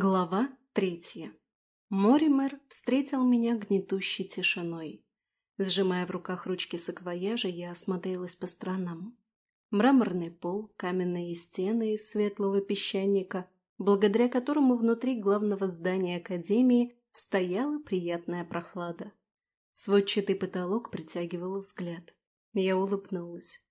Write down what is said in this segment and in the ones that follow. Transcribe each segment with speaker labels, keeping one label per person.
Speaker 1: Глава третья. Моример встретил меня гнетущей тишиной. Сжимая в руках ручки саквояжа, я осмотрелась по сторонам. Мраморный пол, каменные стены из светлого песчаника, благодаря которому внутри главного здания Академии стояла приятная прохлада. Сводчатый потолок притягивал взгляд. Я улыбнулась.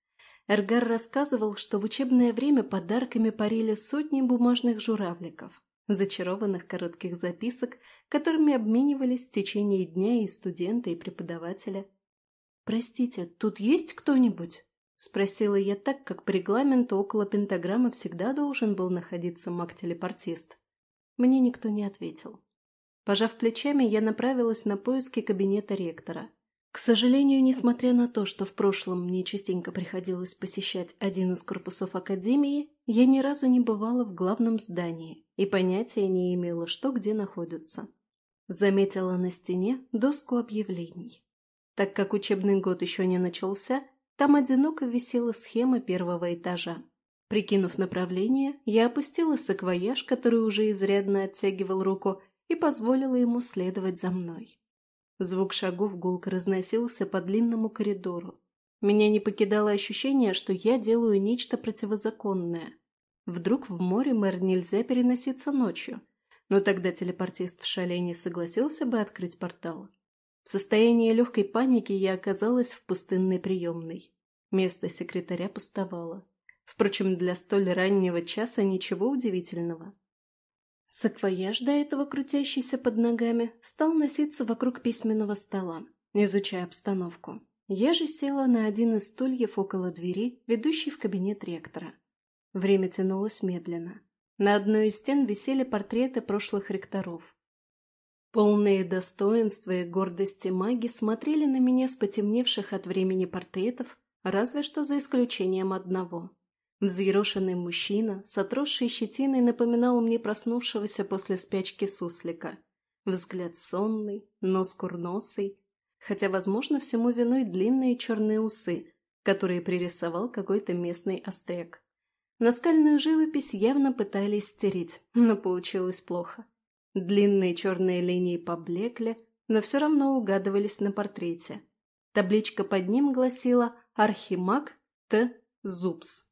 Speaker 1: Эргар рассказывал, что в учебное время подарками парили сотни бумажных журавликов, зачарованных коротких записок, которыми обменивались в течение дня и студенты, и преподавателя. «Простите, тут есть кто-нибудь?» – спросила я так, как по регламенту около пентаграммы всегда должен был находиться маг-телепортист. Мне никто не ответил. Пожав плечами, я направилась на поиски кабинета ректора. К сожалению, несмотря на то, что в прошлом мне частенько приходилось посещать один из корпусов Академии, я ни разу не бывала в главном здании и понятия не имела, что где находится. Заметила на стене доску объявлений. Так как учебный год еще не начался, там одиноко висела схема первого этажа. Прикинув направление, я опустила саквояж, который уже изрядно оттягивал руку, и позволила ему следовать за мной. Звук шагов гулко разносился по длинному коридору. Меня не покидало ощущение, что я делаю нечто противозаконное. Вдруг в море мэр нельзя переноситься ночью, но тогда телепортист в шале не согласился бы открыть портал. В состоянии легкой паники я оказалась в пустынной приемной. Место секретаря пустовало. Впрочем, для столь раннего часа ничего удивительного. Саквояж, до этого крутящийся под ногами, стал носиться вокруг письменного стола, изучая обстановку. Я же села на один из стульев около двери, ведущей в кабинет ректора. Время тянулось медленно. На одной из стен висели портреты прошлых ректоров. Полные достоинства и гордости маги смотрели на меня с потемневших от времени портретов, разве что за исключением одного. Взъерошенный мужчина с отросшей щетиной напоминал мне проснувшегося после спячки суслика. Взгляд сонный, нос курносый, хотя, возможно, всему виной длинные черные усы, которые пририсовал какой-то местный остряк. Наскальную живопись явно пытались стереть, но получилось плохо. Длинные черные линии поблекли, но все равно угадывались на портрете. Табличка под ним гласила «Архимаг Т. Зубс».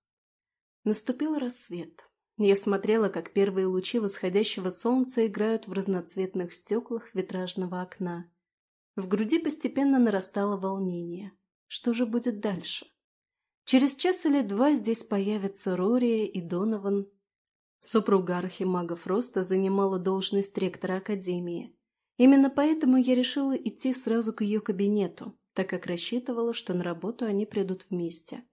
Speaker 1: Наступил рассвет. Я смотрела, как первые лучи восходящего солнца играют в разноцветных стеклах витражного окна. В груди постепенно нарастало волнение. Что же будет дальше? Через час или два здесь появятся Рория и Донован. Супруга архимага Фроста занимала должность ректора Академии. Именно поэтому я решила идти сразу к ее кабинету, так как рассчитывала, что на работу они придут вместе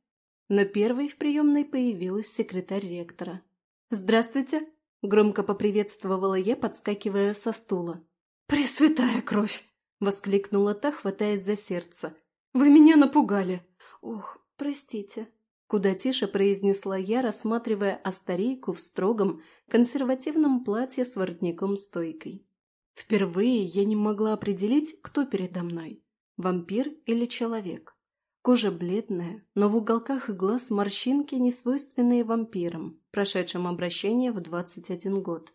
Speaker 1: но первой в приемной появилась секретарь ректора. «Здравствуйте!» – громко поприветствовала я, подскакивая со стула. «Пресвятая кровь!» – воскликнула та, хватаясь за сердце. «Вы меня напугали!» «Ох, простите!» Куда тише произнесла я, рассматривая Астарейку в строгом, консервативном платье с воротником-стойкой. Впервые я не могла определить, кто передо мной – вампир или человек. Кожа бледная, но в уголках глаз морщинки, несвойственные вампирам, прошедшим обращение в 21 год.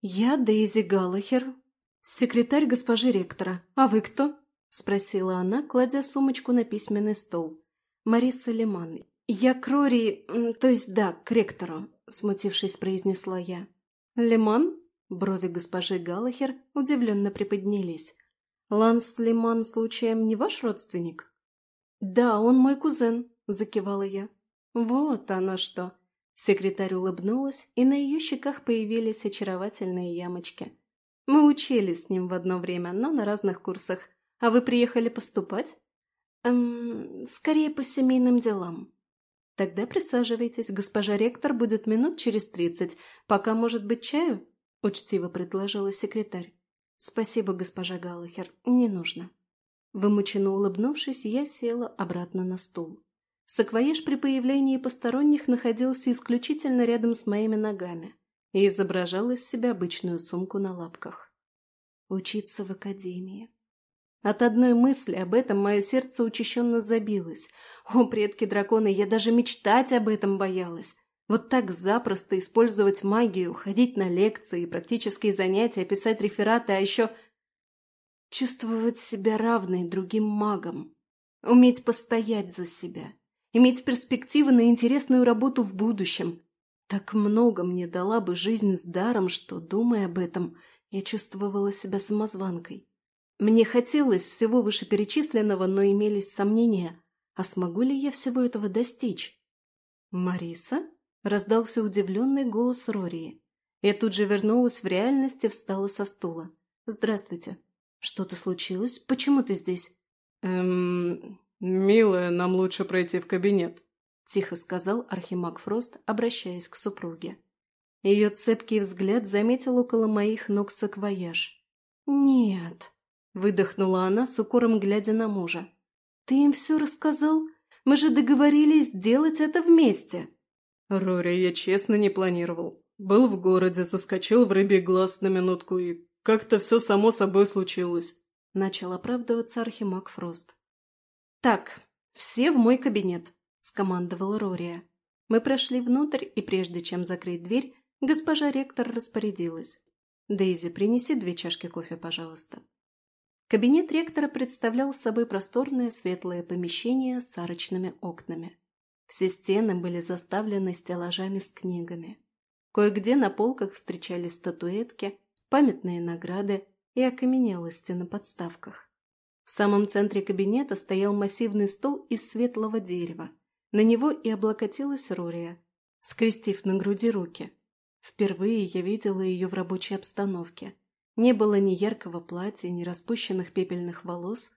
Speaker 1: «Я Дейзи Галлахер, секретарь госпожи ректора. А вы кто?» – спросила она, кладя сумочку на письменный стол. «Мариса Лиман. Я к Рори, то есть да, к ректору», – смутившись, произнесла я. «Лиман?» – брови госпожи Галлахер удивленно приподнялись. «Ланс Лиман случаем не ваш родственник?» «Да, он мой кузен», – закивала я. «Вот оно что!» Секретарь улыбнулась, и на ее щеках появились очаровательные ямочки. «Мы учились с ним в одно время, но на разных курсах. А вы приехали поступать?» «Эм, скорее по семейным делам». «Тогда присаживайтесь, госпожа ректор будет минут через тридцать. Пока, может быть, чаю?» – учтиво предложила секретарь. «Спасибо, госпожа Галлахер, не нужно». Вымученно улыбнувшись, я села обратно на стул. Саквояж при появлении посторонних находился исключительно рядом с моими ногами и изображал из себя обычную сумку на лапках. Учиться в академии. От одной мысли об этом мое сердце учащенно забилось. О, предки драконы, я даже мечтать об этом боялась. Вот так запросто использовать магию, ходить на лекции, практические занятия, писать рефераты, а еще чувствовать себя равной другим магам, уметь постоять за себя, иметь перспективы на интересную работу в будущем. Так много мне дала бы жизнь с даром, что, думая об этом, я чувствовала себя самозванкой. Мне хотелось всего вышеперечисленного, но имелись сомнения, а смогу ли я всего этого достичь? «Мариса?» – раздался удивленный голос Рории. Я тут же вернулась в реальность и встала со стула. «Здравствуйте. Что-то случилось? Почему ты здесь?»
Speaker 2: «Эм... Милая, нам лучше пройти в кабинет», – тихо сказал Архимаг Фрост, обращаясь к супруге.
Speaker 1: Ее цепкий взгляд заметил около моих ног саквояж. «Нет», – выдохнула она с укором, глядя на мужа. «Ты им все рассказал? Мы же договорились сделать это вместе!»
Speaker 2: «Рори, я честно не планировал. Был в городе, заскочил в рыбий глаз на минутку, и как-то все само собой случилось», – начал оправдываться Архимаг Фрост.
Speaker 1: «Так, все в мой кабинет», – скомандовала Рория. Мы прошли внутрь, и прежде чем закрыть дверь, госпожа ректор распорядилась. «Дейзи, принеси две чашки кофе, пожалуйста». Кабинет ректора представлял собой просторное светлое помещение с арочными окнами. Все стены были заставлены стеллажами с книгами. Кое-где на полках встречались статуэтки, памятные награды и окаменелости на подставках. В самом центре кабинета стоял массивный стол из светлого дерева. На него и облокотилась Рория, скрестив на груди руки. Впервые я видела ее в рабочей обстановке. Не было ни яркого платья, ни распущенных пепельных волос,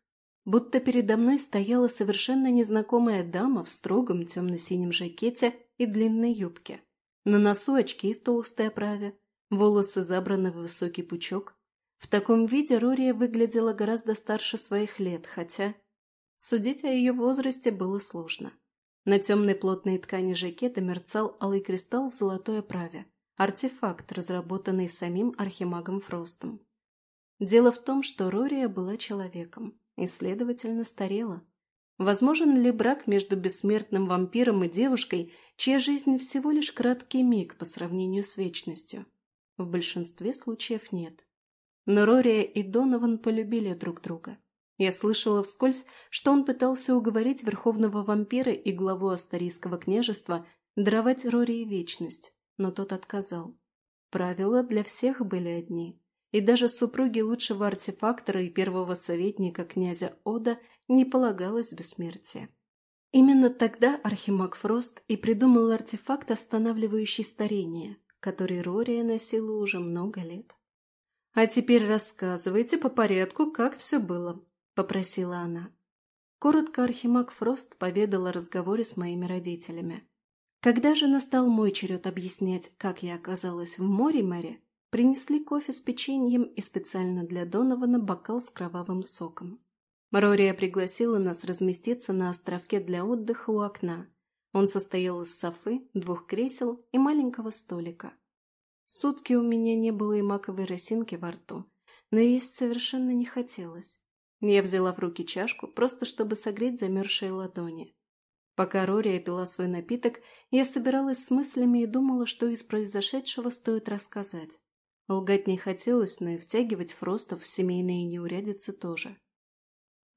Speaker 1: будто передо мной стояла совершенно незнакомая дама в строгом темно-синем жакете и длинной юбке. На носу очки в толстой оправе, волосы забраны в высокий пучок. В таком виде Рория выглядела гораздо старше своих лет, хотя судить о ее возрасте было сложно. На темной плотной ткани жакета мерцал алый кристалл в золотой оправе, артефакт, разработанный самим архимагом Фростом. Дело в том, что Рория была человеком, и, следовательно, старела. Возможен ли брак между бессмертным вампиром и девушкой, чья жизнь всего лишь краткий миг по сравнению с вечностью? В большинстве случаев нет. Но Рория и Донован полюбили друг друга. Я слышала вскользь, что он пытался уговорить верховного вампира и главу Астарийского княжества даровать Рории вечность, но тот отказал. Правила для всех были одни и даже супруге лучшего артефактора и первого советника князя Ода не полагалось бессмертие. Именно тогда Архимаг Фрост и придумал артефакт, останавливающий старение, который Рория носила уже много лет. «А теперь рассказывайте по порядку, как все было», – попросила она. Коротко Архимаг Фрост поведал о разговоре с моими родителями. Когда же настал мой черед объяснять, как я оказалась в море-море, Принесли кофе с печеньем и специально для Донована бокал с кровавым соком. Рория пригласила нас разместиться на островке для отдыха у окна. Он состоял из софы, двух кресел и маленького столика. Сутки у меня не было и маковой росинки во рту, но есть совершенно не хотелось. Я взяла в руки чашку, просто чтобы согреть замерзшие ладони. Пока Рория пила свой напиток, я собиралась с мыслями и думала, что из произошедшего стоит рассказать. Лгать не хотелось, но и втягивать Фростов в семейные неурядицы тоже.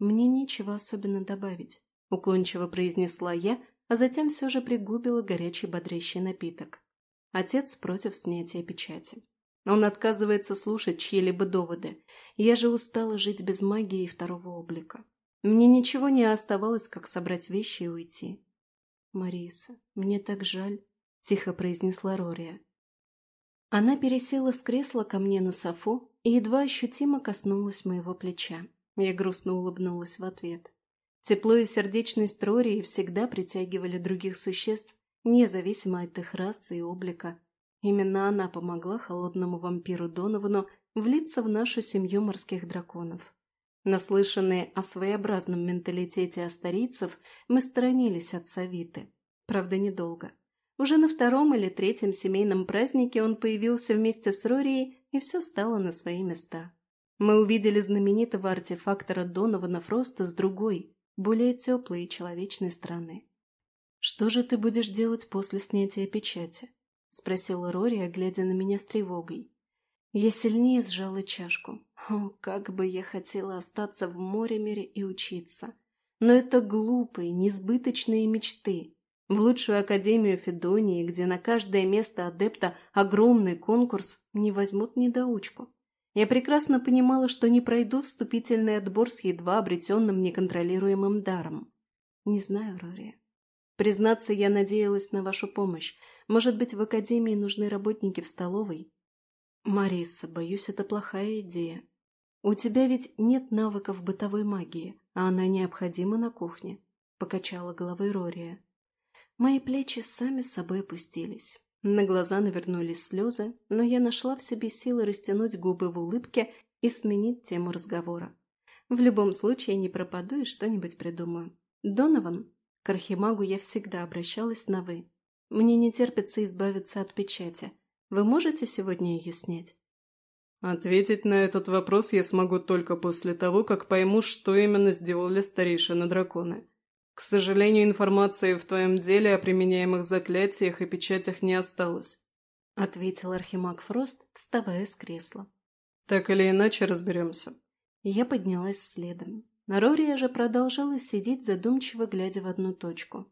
Speaker 1: «Мне нечего особенно добавить», — уклончиво произнесла я, а затем все же пригубила горячий бодрящий напиток. Отец против снятия печати. Он отказывается слушать чьи-либо доводы. Я же устала жить без магии и второго облика. Мне ничего не оставалось, как собрать вещи и уйти. «Мариса, мне так жаль», — тихо произнесла Рория. Она пересела с кресла ко мне на софу и едва ощутимо коснулась моего плеча. Я грустно улыбнулась в ответ. Тепло и сердечность Рории всегда притягивали других существ, независимо от их расы и облика. Именно она помогла холодному вампиру Доновану влиться в нашу семью морских драконов. Наслышанные о своеобразном менталитете астарийцев, мы сторонились от Савиты. Правда, недолго. Уже на втором или третьем семейном празднике он появился вместе с Рорией, и все стало на свои места. Мы увидели знаменитого артефактора Донована Фроста с другой, более теплой и человечной стороны. «Что же ты будешь делать после снятия печати?» – спросила Рори, глядя на меня с тревогой. Я сильнее сжала чашку. О, как бы я хотела остаться в море-мире и учиться. Но это глупые, несбыточные мечты. В лучшую академию Федонии, где на каждое место адепта огромный конкурс, не возьмут недоучку. Я прекрасно понимала, что не пройду вступительный отбор с едва обретенным неконтролируемым даром. Не знаю, Рори. Признаться, я надеялась на вашу помощь. Может быть, в академии нужны работники в столовой? Мариса, боюсь, это плохая идея. У тебя ведь нет навыков бытовой магии, а она необходима на кухне. Покачала головой Рория. Мои плечи сами собой опустились. На глаза навернулись слезы, но я нашла в себе силы растянуть губы в улыбке и сменить тему разговора. В любом случае не пропаду и что-нибудь придумаю. Донован, к архимагу я всегда обращалась на «вы». Мне не терпится избавиться от печати. Вы можете сегодня ее снять?
Speaker 2: Ответить на этот вопрос я смогу только после того, как пойму, что именно сделали старейшины драконы. К сожалению, информации в твоем деле о применяемых заклятиях и печатях не осталось.
Speaker 1: Ответил архимаг Фрост, вставая с кресла.
Speaker 2: Так или иначе разберемся.
Speaker 1: Я поднялась следом. Рория же продолжала сидеть, задумчиво глядя в одну точку.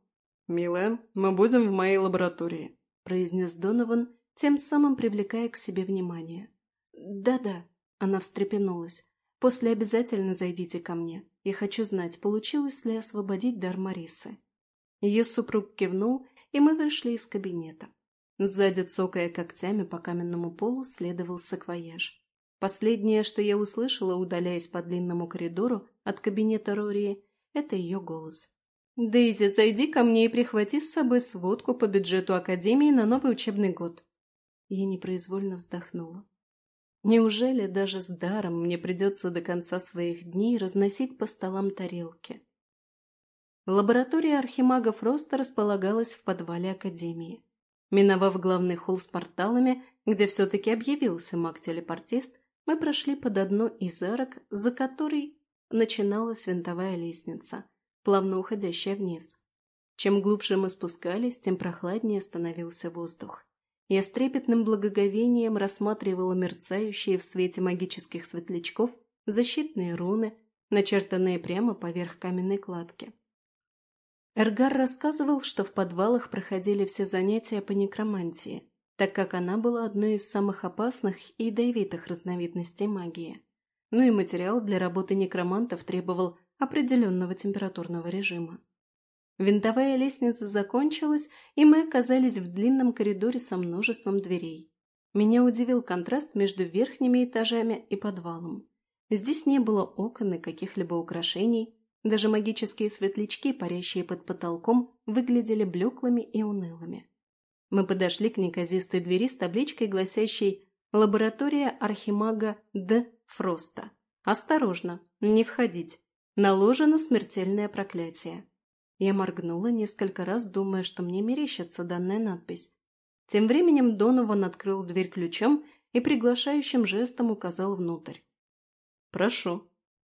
Speaker 2: «Милая, мы будем в моей лаборатории», – произнес
Speaker 1: Донован, тем самым привлекая к себе внимание. «Да-да», – она встрепенулась. «После обязательно зайдите ко мне. Я хочу знать, получилось ли освободить дар Марисы». Ее супруг кивнул, и мы вышли из кабинета. Сзади, цокая когтями по каменному полу, следовал саквояж. Последнее, что я услышала, удаляясь по длинному коридору от кабинета Рории, это ее голос. «Дейзи, зайди ко мне и прихвати с собой сводку по бюджету Академии на новый учебный год». Я непроизвольно вздохнула. Неужели даже с даром мне придется до конца своих дней разносить по столам тарелки? Лаборатория архимагов Роста располагалась в подвале Академии. Миновав главный холл с порталами, где все-таки объявился маг-телепортист, мы прошли под одно из арок, за которой начиналась винтовая лестница, плавно уходящая вниз. Чем глубже мы спускались, тем прохладнее становился воздух. Я с трепетным благоговением рассматривала мерцающие в свете магических светлячков защитные руны, начертанные прямо поверх каменной кладки. Эргар рассказывал, что в подвалах проходили все занятия по некромантии, так как она была одной из самых опасных и ядовитых разновидностей магии. Ну и материал для работы некромантов требовал определенного температурного режима. Винтовая лестница закончилась, и мы оказались в длинном коридоре со множеством дверей. Меня удивил контраст между верхними этажами и подвалом. Здесь не было окон и каких-либо украшений, даже магические светлячки, парящие под потолком, выглядели блеклыми и унылыми. Мы подошли к неказистой двери с табличкой, гласящей «Лаборатория архимага Д. Фроста». «Осторожно, не входить. Наложено смертельное проклятие». Я моргнула несколько раз, думая, что мне мерещится данная надпись. Тем временем Донован открыл дверь ключом и приглашающим жестом указал внутрь. «Прошу».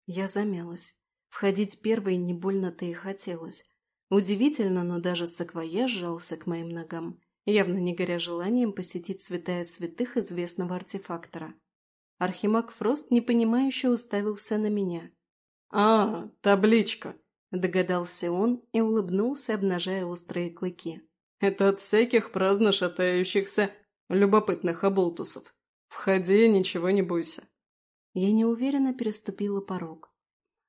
Speaker 1: Я замялась. Входить первой не больно-то и хотелось. Удивительно, но даже саквояж сжался к моим ногам явно не горя желанием посетить святая святых известного артефактора. Архимаг Фрост непонимающе уставился на меня.
Speaker 2: «А, табличка!» – догадался он и улыбнулся, обнажая острые клыки. «Это от всяких праздно шатающихся любопытных оболтусов. Входи, ничего не бойся».
Speaker 1: Я неуверенно переступила порог.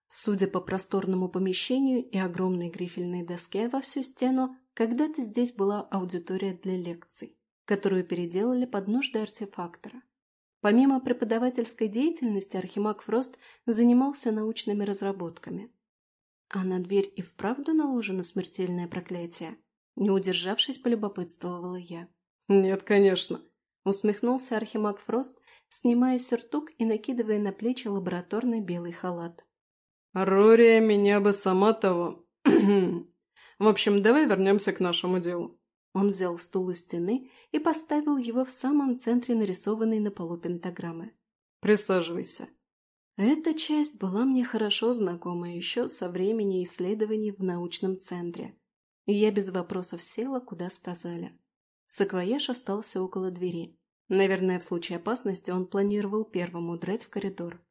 Speaker 1: Судя по просторному помещению и огромной грифельной доске во всю стену, когда-то здесь была аудитория для лекций, которую переделали под нужды артефактора. Помимо преподавательской деятельности, Архимаг Фрост занимался научными разработками. А на дверь и вправду наложено смертельное проклятие? Не удержавшись, полюбопытствовала я.
Speaker 2: «Нет, конечно», —
Speaker 1: усмехнулся Архимаг Фрост, снимая сюртук и накидывая на плечи лабораторный белый халат.
Speaker 2: «Рория меня бы сама того В общем, давай вернемся к нашему делу».
Speaker 1: Он взял стул у стены и поставил его в самом центре нарисованной на полу пентаграммы.
Speaker 2: «Присаживайся».
Speaker 1: Эта часть была мне хорошо знакома еще со времени исследований в научном центре. и я без вопросов села, куда сказали. Саквояж остался около двери. Наверное, в случае опасности он планировал первым удрать в коридор.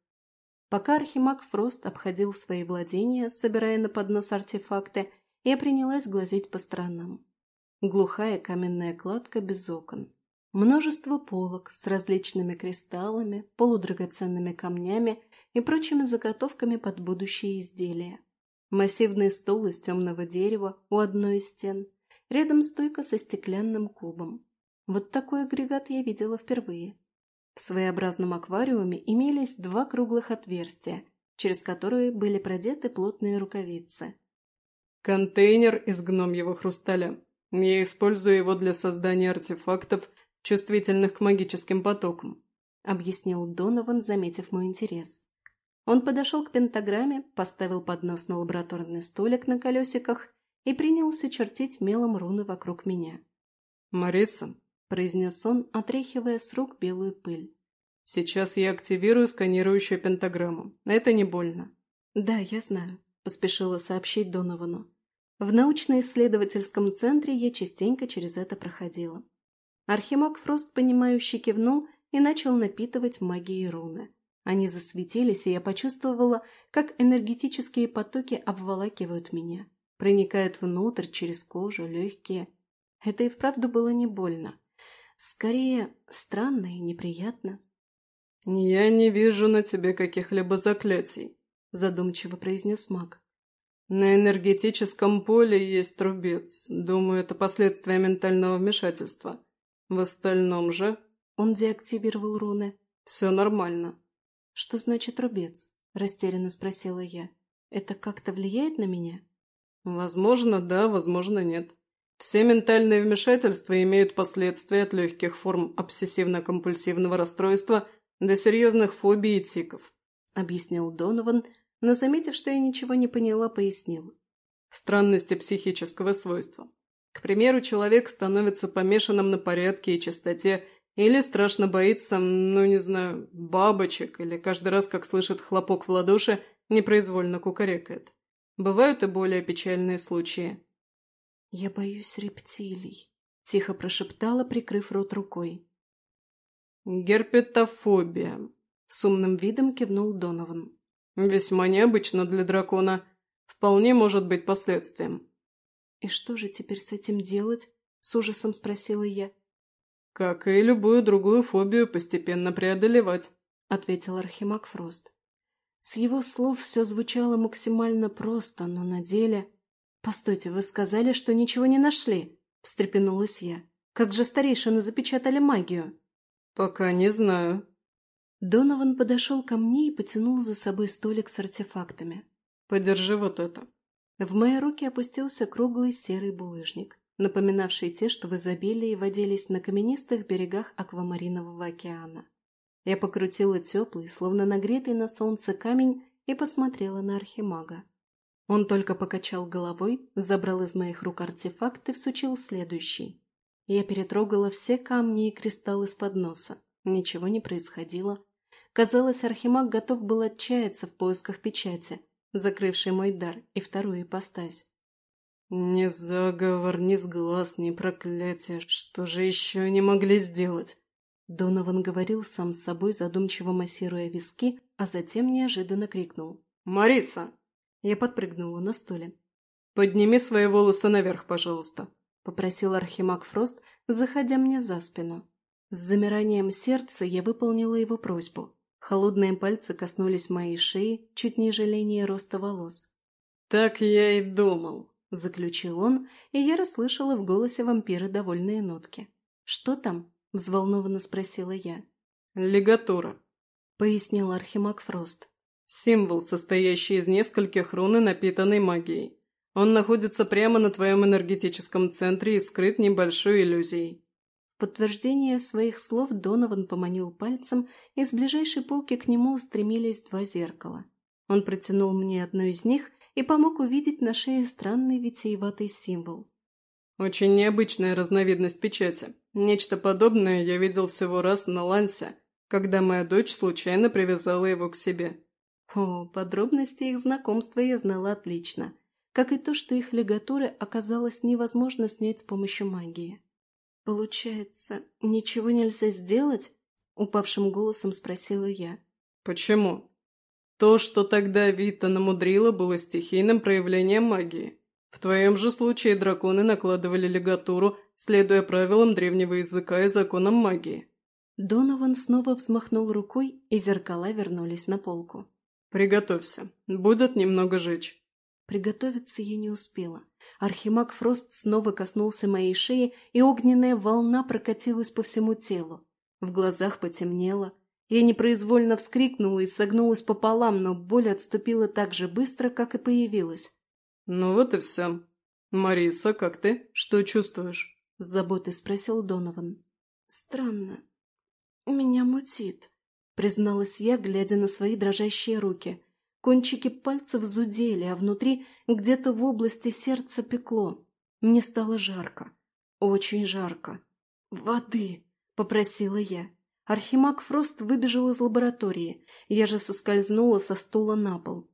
Speaker 1: Пока Архимаг Фрост обходил свои владения, собирая на поднос артефакты, я принялась глазеть по сторонам. Глухая каменная кладка без окон. Множество полок с различными кристаллами, полудрагоценными камнями и прочими заготовками под будущие изделия. Массивный стол из темного дерева у одной из стен, рядом стойка со стеклянным кубом. Вот такой агрегат я видела впервые. В своеобразном аквариуме имелись два круглых отверстия, через которые были продеты плотные рукавицы.
Speaker 2: «Контейнер из гномьего хрусталя. Я использую его для создания артефактов, чувствительных к магическим потокам», — объяснил Донован, заметив мой интерес. Он подошел к пентаграмме, поставил поднос на лабораторный столик на колесиках и принялся чертить мелом руны вокруг меня. «Мариса, –
Speaker 1: произнес он, отряхивая с рук белую пыль.
Speaker 2: «Сейчас я активирую сканирующую пентаграмму. Это не больно».
Speaker 1: «Да, я знаю», – поспешила сообщить Доновану. В научно-исследовательском центре я частенько через это проходила. Архимаг Фрост, понимающе кивнул и начал напитывать магией руны. Они засветились, и я почувствовала, как энергетические потоки обволакивают меня, проникают внутрь через кожу, легкие. Это и вправду было не больно. Скорее, странно и неприятно.
Speaker 2: «Я не вижу на тебе каких-либо заклятий», – задумчиво произнес маг. «На энергетическом поле есть трубец. Думаю, это последствия ментального вмешательства. В остальном же...»
Speaker 1: Он деактивировал руны.
Speaker 2: «Все нормально».
Speaker 1: «Что значит рубец?» – растерянно спросила я. «Это как-то влияет на меня?»
Speaker 2: «Возможно, да, возможно, нет. Все ментальные вмешательства имеют последствия от легких форм обсессивно-компульсивного расстройства до серьезных фобий и тиков», – объяснил Донован, но, заметив, что я ничего не поняла, пояснил. Странности психического свойства. К примеру, человек становится помешанным на порядке и чистоте или страшно боится, ну не знаю, бабочек, или каждый раз, как слышит хлопок в ладоши, непроизвольно кукарекает. Бывают и более печальные случаи.
Speaker 1: «Я боюсь рептилий», — тихо прошептала, прикрыв рот рукой.
Speaker 2: «Герпетофобия», — с умным видом кивнул Донован. «Весьма необычно для дракона. Вполне может быть последствием».
Speaker 1: «И что же теперь с этим делать?» — с ужасом спросила я.
Speaker 2: «Как и любую другую фобию постепенно преодолевать», — ответил Архимаг Фрост.
Speaker 1: С его слов все звучало максимально просто, но на деле... «Постойте, вы сказали, что ничего не нашли?» – встрепенулась я. «Как же старейшины запечатали магию?»
Speaker 2: «Пока не знаю».
Speaker 1: Донован подошел ко мне и потянул за собой столик с артефактами.
Speaker 2: «Подержи вот это».
Speaker 1: В мои руки опустился круглый серый булыжник, напоминавший те, что в изобилии водились на каменистых берегах аквамаринового океана. Я покрутила теплый, словно нагретый на солнце камень и посмотрела на архимага. Он только покачал головой, забрал из моих рук артефакт и всучил следующий. Я перетрогала все камни и кристаллы с подноса. Ничего не происходило. Казалось, Архимаг готов был отчаяться в поисках печати, закрывшей мой дар и вторую ипостась.
Speaker 2: «Ни заговор, ни сглаз, ни проклятие. Что же еще они могли сделать?»
Speaker 1: Донован говорил сам с собой, задумчиво массируя виски, а затем неожиданно крикнул.
Speaker 2: «Мариса,
Speaker 1: я подпрыгнула на стуле.
Speaker 2: «Подними свои волосы наверх, пожалуйста», —
Speaker 1: попросил Архимаг Фрост, заходя мне за спину. С замиранием сердца я выполнила его просьбу. Холодные пальцы коснулись моей шеи, чуть ниже линии роста волос.
Speaker 2: «Так я и думал», —
Speaker 1: заключил он, и я расслышала в голосе вампира довольные нотки. «Что там?» — взволнованно спросила я.
Speaker 2: «Лигатура», —
Speaker 1: пояснил Архимаг Фрост.
Speaker 2: Символ, состоящий из нескольких рун и напитанной магией. Он находится прямо на твоем энергетическом центре и скрыт небольшой иллюзией.
Speaker 1: Подтверждение своих слов Донован поманил пальцем, и с ближайшей полки к нему устремились два зеркала. Он протянул мне одно из них и помог увидеть на шее странный витиеватый символ.
Speaker 2: Очень необычная разновидность печати. Нечто подобное я видел всего раз на Лансе, когда моя дочь случайно привязала его к себе.
Speaker 1: О, подробности их знакомства я знала отлично. как и то, что их лигатуры оказалось невозможно снять с помощью магии. «Получается, ничего нельзя сделать?» – упавшим голосом спросила я.
Speaker 2: «Почему?» «То, что тогда Вита намудрила, было стихийным проявлением магии. В твоем же случае драконы накладывали лигатуру, следуя правилам древнего языка и законам магии».
Speaker 1: Донован снова взмахнул рукой, и зеркала вернулись на полку.
Speaker 2: «Приготовься. Будет немного жечь».
Speaker 1: Приготовиться я не успела. Архимаг Фрост снова коснулся моей шеи, и огненная волна прокатилась по всему телу. В глазах потемнело. Я непроизвольно вскрикнула и согнулась пополам, но боль отступила так же быстро, как и появилась.
Speaker 2: «Ну вот и все. Мариса, как ты? Что чувствуешь?»
Speaker 1: С заботой спросил Донован. «Странно. Меня мутит», — призналась я, глядя на свои дрожащие руки. Кончики пальцев зудели, а внутри, где-то в области сердца пекло. Мне стало жарко. Очень жарко. «Воды!» — попросила я. Архимаг Фрост выбежал из лаборатории. Я же соскользнула со стула на пол.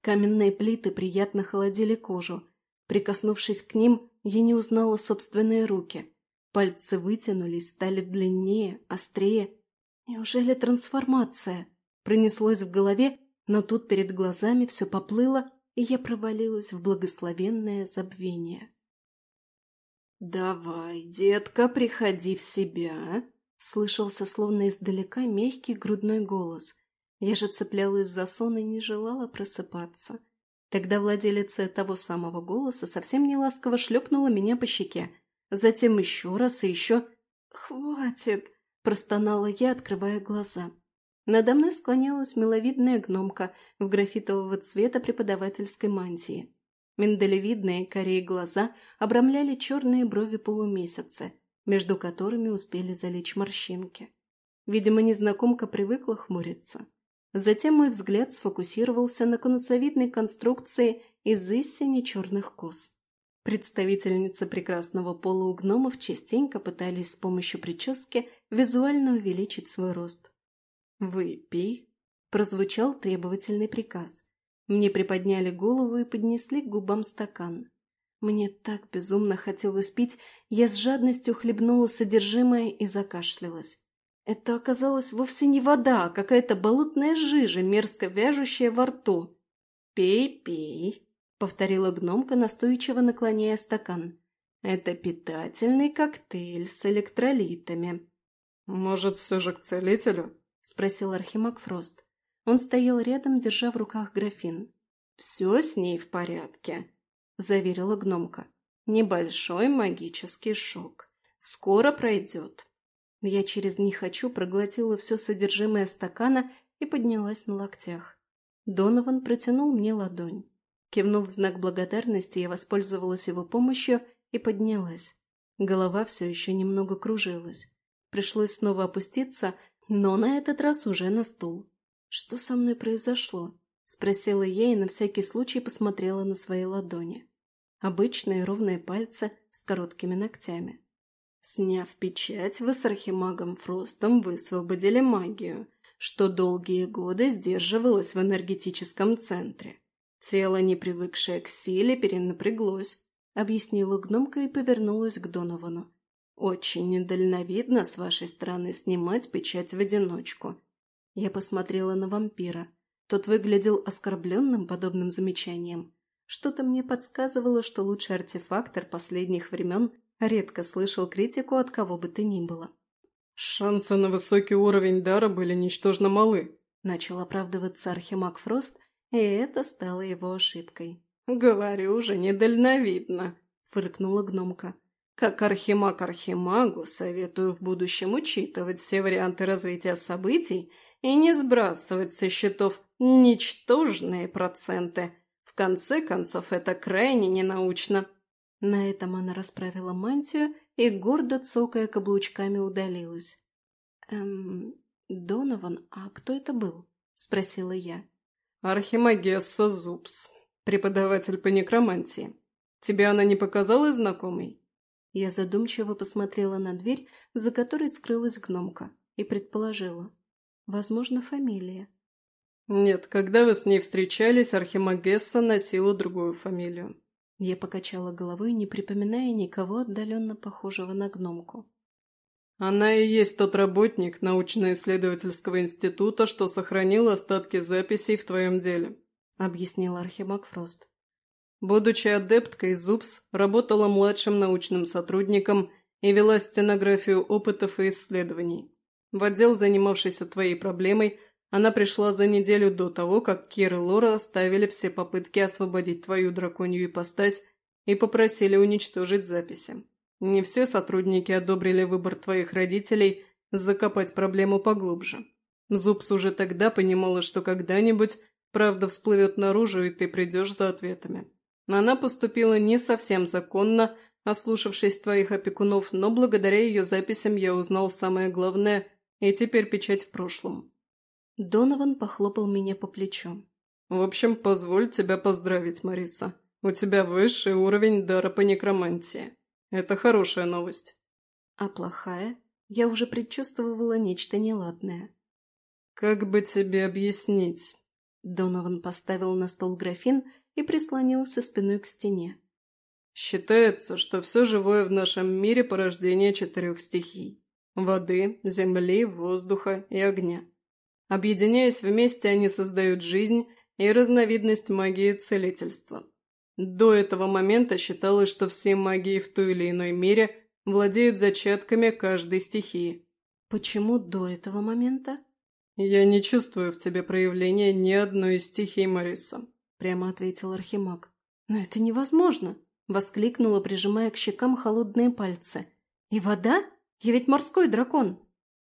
Speaker 1: Каменные плиты приятно холодили кожу. Прикоснувшись к ним, я не узнала собственные руки. Пальцы вытянулись, стали длиннее, острее. Неужели трансформация? Пронеслось в голове, но тут перед глазами все поплыло, и я провалилась в благословенное забвение. «Давай, детка, приходи в себя», — слышался словно издалека мягкий грудной голос. Я же цеплялась за сон и не желала просыпаться. Тогда владелица того самого голоса совсем неласково шлепнула меня по щеке. Затем еще раз и еще... «Хватит!» – простонала я, открывая глаза. Надо мной склонилась миловидная гномка в графитового цвета преподавательской мантии. Миндалевидные корей глаза обрамляли черные брови полумесяца, между которыми успели залечь морщинки. Видимо, незнакомка привыкла хмуриться. Затем мой взгляд сфокусировался на конусовидной конструкции из истине черных кос. Представительницы прекрасного пола у гномов частенько пытались с помощью прически визуально увеличить свой рост. «Выпей», – прозвучал требовательный приказ. Мне приподняли голову и поднесли к губам стакан. Мне так безумно хотелось пить, я с жадностью хлебнула содержимое и закашлялась. Это оказалось вовсе не вода, а какая-то болотная жижа, мерзко вяжущая во рту. «Пей, пей», — повторила гномка, настойчиво наклоняя стакан. «Это питательный коктейль с электролитами».
Speaker 2: «Может, все же к целителю?»
Speaker 1: — спросил Архимаг Фрост. Он стоял рядом, держа в руках графин. «Все с ней в порядке», — заверила гномка. «Небольшой магический шок. Скоро пройдет». Я через «не хочу» проглотила все содержимое стакана и поднялась на локтях. Донован протянул мне ладонь. Кивнув в знак благодарности, я воспользовалась его помощью и поднялась. Голова все еще немного кружилась. Пришлось снова опуститься, но на этот раз уже на стул. «Что со мной произошло?» – спросила я и на всякий случай посмотрела на свои ладони. Обычные ровные пальцы с короткими ногтями. Сняв печать, вы с Архимагом Фростом высвободили магию, что долгие годы сдерживалось в энергетическом центре. Тело, не привыкшее к силе, перенапряглось, объяснила гномка и повернулась к Доновану. «Очень недальновидно с вашей стороны снимать печать в одиночку». Я посмотрела на вампира. Тот выглядел оскорбленным подобным замечанием. Что-то мне подсказывало, что лучший артефактор последних времен редко слышал критику от кого бы то ни было.
Speaker 2: «Шансы на высокий уровень дара были ничтожно малы», –
Speaker 1: начал оправдываться Архимаг Фрост, и это стало его ошибкой.
Speaker 2: «Говорю же, недальновидно», – фыркнула гномка. Как архимаг архимагу советую в будущем учитывать все варианты развития событий и не сбрасывать со счетов ничтожные проценты. В конце концов, это крайне ненаучно.
Speaker 1: На этом она расправила мантию и, гордо цокая каблучками, удалилась. «Эм, Донован, а кто это был?» – спросила я.
Speaker 2: «Архимагесса Зубс, преподаватель по некромантии. Тебе она не показалась знакомой?»
Speaker 1: Я задумчиво посмотрела на дверь, за которой скрылась гномка, и предположила. Возможно, фамилия.
Speaker 2: «Нет, когда вы с ней встречались, Архимагесса носила другую фамилию».
Speaker 1: Я покачала головой, не припоминая никого отдаленно похожего на гномку.
Speaker 2: «Она и есть тот работник научно-исследовательского института, что сохранил остатки записей в твоем деле», — объяснил Архимаг Фрост. Будучи адепткой, Зубс работала младшим научным сотрудником и вела стенографию опытов и исследований. В отдел, занимавшийся твоей проблемой, она пришла за неделю до того, как Кир и Лора оставили все попытки освободить твою драконью ипостась и попросили уничтожить записи. Не все сотрудники одобрили выбор твоих родителей закопать проблему поглубже. Зубс уже тогда понимала, что когда-нибудь правда всплывет наружу, и ты придешь за ответами. Она поступила не совсем законно, ослушавшись твоих опекунов, но благодаря ее записям я узнал самое главное, и теперь печать в прошлом.
Speaker 1: Донован похлопал меня по плечу.
Speaker 2: «В общем, позволь тебя поздравить, Мариса. У тебя высший уровень дара по некромантии. Это хорошая новость».
Speaker 1: «А плохая? Я уже предчувствовала нечто неладное».
Speaker 2: «Как бы тебе объяснить?»
Speaker 1: Донован поставил на стол графин и прислонился спиной к стене.
Speaker 2: «Считается, что все живое в нашем мире – порождение четырех стихий – воды, земли, воздуха и огня. Объединяясь вместе, они создают жизнь и разновидность магии целительства. До этого момента считалось, что все магии в той или иной мере владеют зачатками каждой стихии.
Speaker 1: Почему до этого момента?
Speaker 2: Я не чувствую в тебе проявления ни одной из стихий, Мариса,
Speaker 1: прямо ответил Архимаг. Но это невозможно, воскликнула, прижимая к щекам холодные пальцы. И вода? Я ведь морской дракон.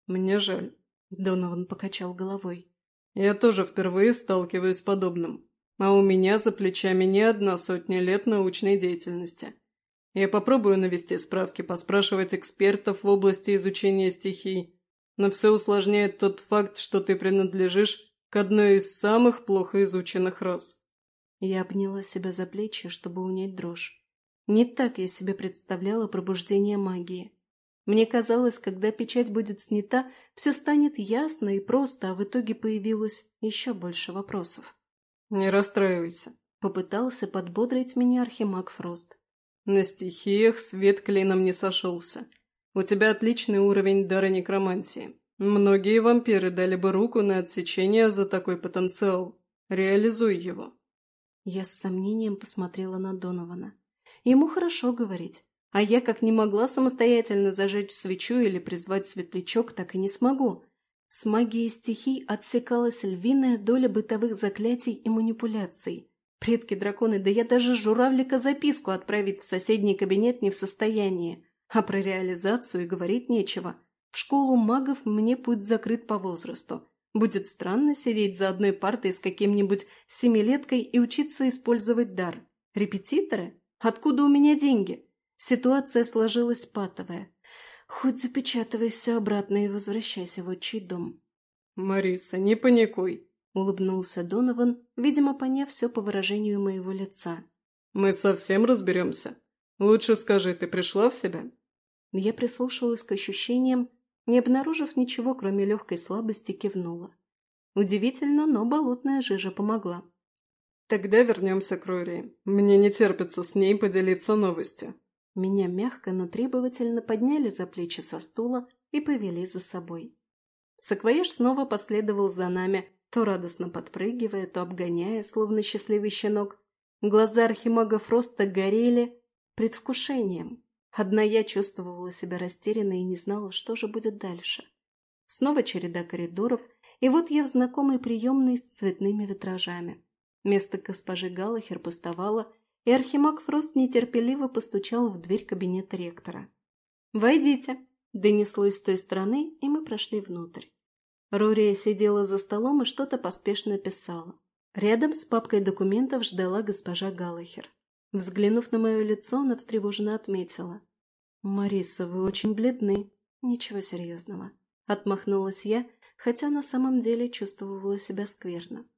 Speaker 2: Мне жаль.
Speaker 1: Донован покачал головой.
Speaker 2: «Я тоже впервые сталкиваюсь с подобным. А у меня за плечами не одна сотня лет научной деятельности. Я попробую навести справки, поспрашивать экспертов в области изучения стихий, но все усложняет тот факт, что ты принадлежишь к одной из самых плохо изученных рас».
Speaker 1: Я обняла себя за плечи, чтобы унять дрожь. Не так я себе представляла пробуждение магии. Мне казалось, когда печать будет снята, все станет ясно и просто, а в итоге появилось еще больше вопросов.
Speaker 2: «Не расстраивайся», —
Speaker 1: попытался подбодрить меня Архимаг Фрост.
Speaker 2: «На стихиях свет клином не сошелся. У тебя отличный уровень дара некромантии. Многие вампиры дали бы руку на отсечение за такой потенциал. Реализуй его».
Speaker 1: Я с сомнением посмотрела на Донована. Ему хорошо говорить. А я как не могла самостоятельно зажечь свечу или призвать светлячок, так и не смогу. С магией стихий отсекалась львиная доля бытовых заклятий и манипуляций. Предки-драконы, да я даже журавлика записку отправить в соседний кабинет не в состоянии. А про реализацию говорить нечего. В школу магов мне путь закрыт по возрасту. Будет странно сидеть за одной партой с каким-нибудь семилеткой и учиться использовать дар. Репетиторы? Откуда у меня деньги? Ситуация сложилась патовая. Хоть запечатывай все обратно и возвращайся в отчий дом.
Speaker 2: «Мариса, не паникуй», — улыбнулся Донован, видимо, поняв все по выражению моего лица. «Мы совсем разберемся. Лучше скажи, ты пришла в себя?»
Speaker 1: Я прислушалась к ощущениям, не обнаружив ничего, кроме легкой слабости, кивнула. Удивительно, но болотная жижа помогла.
Speaker 2: «Тогда вернемся к Рори. Мне не терпится с ней поделиться новостью».
Speaker 1: Меня мягко, но требовательно подняли за плечи со стула и повели за собой. Саквояж снова последовал за нами, то радостно подпрыгивая, то обгоняя, словно счастливый щенок. Глаза архимага Фроста горели предвкушением. Одна я чувствовала себя растерянной и не знала, что же будет дальше. Снова череда коридоров, и вот я в знакомой приемной с цветными витражами. Место госпожи Галлахер пустовало, и Архимаг Фрост нетерпеливо постучал в дверь кабинета ректора. «Войдите!» – донеслось с той стороны, и мы прошли внутрь. Рурия сидела за столом и что-то поспешно писала. Рядом с папкой документов ждала госпожа Галлахер. Взглянув на мое лицо, она встревоженно отметила. «Мариса, вы очень бледны. Ничего серьезного». Отмахнулась я, хотя на самом деле чувствовала себя скверно.